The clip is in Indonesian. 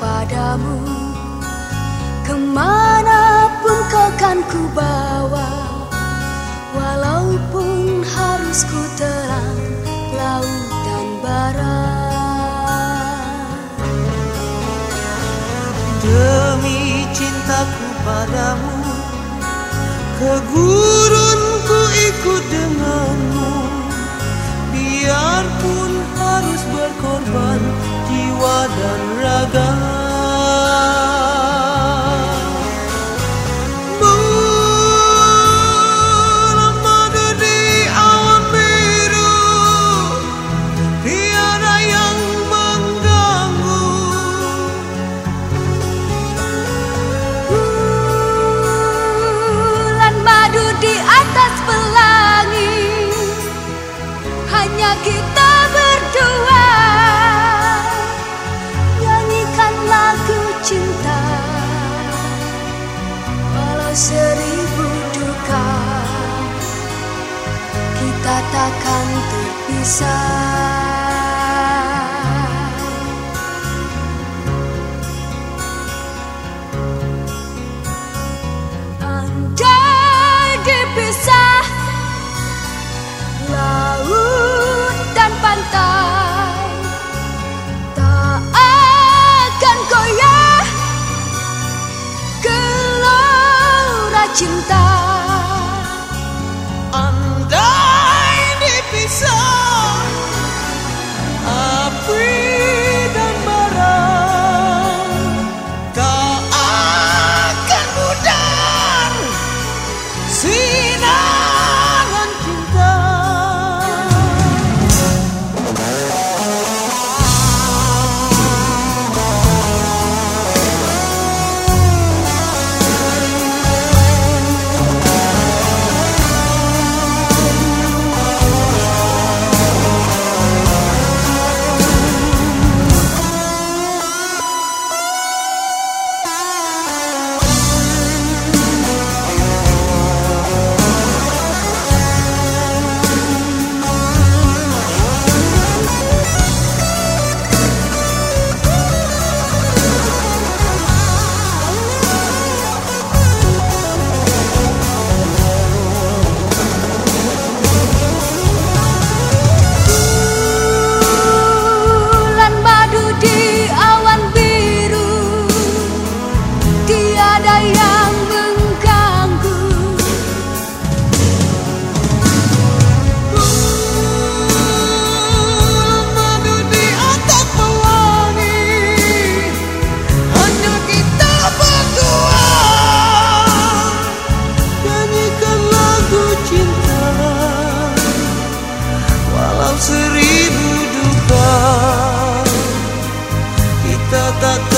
padamu Ke mana pun kau kan ku bawa Walaupun harus ku terang laut dan barat Demi cintaku padamu Ke gurun ku ikut denganmu. Biarpun harus berkorban jiwa dan raga Kita takkan terpisah. Andai dipisah. Laut dan pantai Tak akan goyah. Gelora cinta da da da